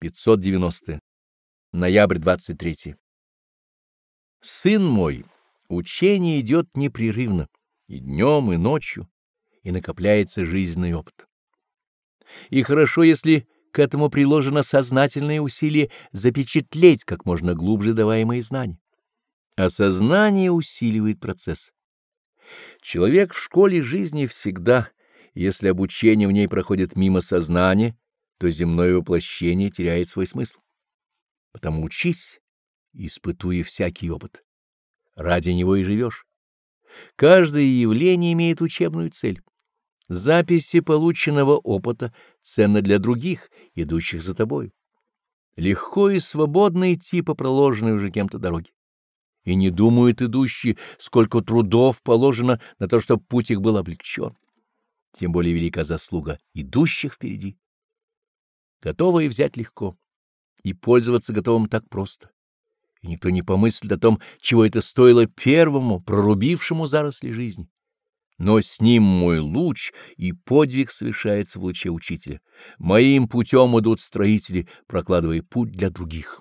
590. Ноябрь 23. Сын мой, учение идет непрерывно, и днем, и ночью, и накопляется жизненный опыт. И хорошо, если к этому приложено сознательное усилие запечатлеть как можно глубже даваемые знания. Осознание усиливает процесс. Человек в школе жизни всегда, если обучение в ней проходит мимо сознания, то земное воплощение теряет свой смысл. Потому учись, испытуя всякий опыт. Ради него и живешь. Каждое явление имеет учебную цель. Записи полученного опыта ценны для других, идущих за тобой. Легко и свободно идти по проложенной уже кем-то дороге. И не думают идущие, сколько трудов положено на то, чтобы путь их был облегчен. Тем более велика заслуга идущих впереди. Готовые взять легко и пользоваться готовым так просто. И никто не помыслит о том, чего это стоило первому, прорубившему заросли жизни. Но с ним мой луч, и подвиг совершается в луче учителя. Моим путем идут строители, прокладывая путь для других.